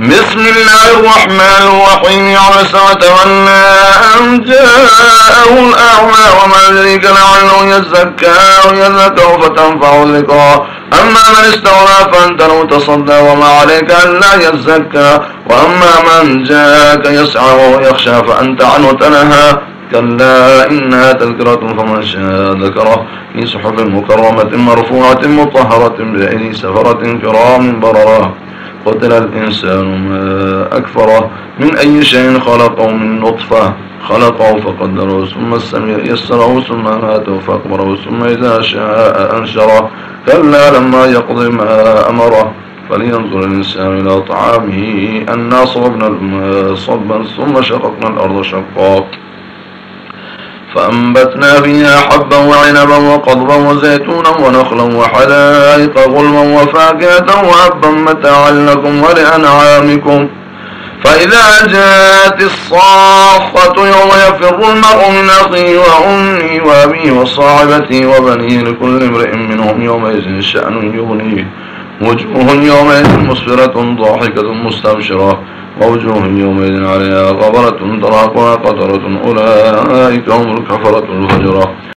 بسم الله الرحمن الرحيم. عبس وتولى أن جاءه الأعمى وما أدريك لعله يزكى ويذكر فتنفع الذكرى. أما من استغنى فأنت لو تصدى وما عليك ألا يزكى. وأما من جاءك يسعى وهو يخشى فأنت عنه تنهى. كلا إنها تذكرة فمن شاء ذكره. في صحف مكرمة مرفوعة مطهرة بأيدي سفرة كرام بررة قتل الإنسان ما أكفره من أي شيء خلقه من نطفة. خلقه فقدره ثم السميع يسره ثم ماته فأقبره ثم إذا شاء أنشره. كلا لما يقضي ما أمره. فلينظر الإنسان إلى طعامه أنا صببنا الماء صبا ثم شققنا الأرض شقا. فأنبتنا فيها حبا وعنبا وقضبا وزيتونا ونخلا وحدائق غلما وفاكهة وأبا متاعا لكم ولأنعامكم. فإذا جاءت الصاخة يوم يفر المرء من أخيه وأمي وأبيه وصاحبته وبنيه لكل امرئ منهم يومئذ شأن يغنيه. وجوه يومئذ مسفرة ضاحكة مستبشرة ووجوه يومئذ عليها غبرة تراقها قطرة أولئك هم الكفرة الفجرة.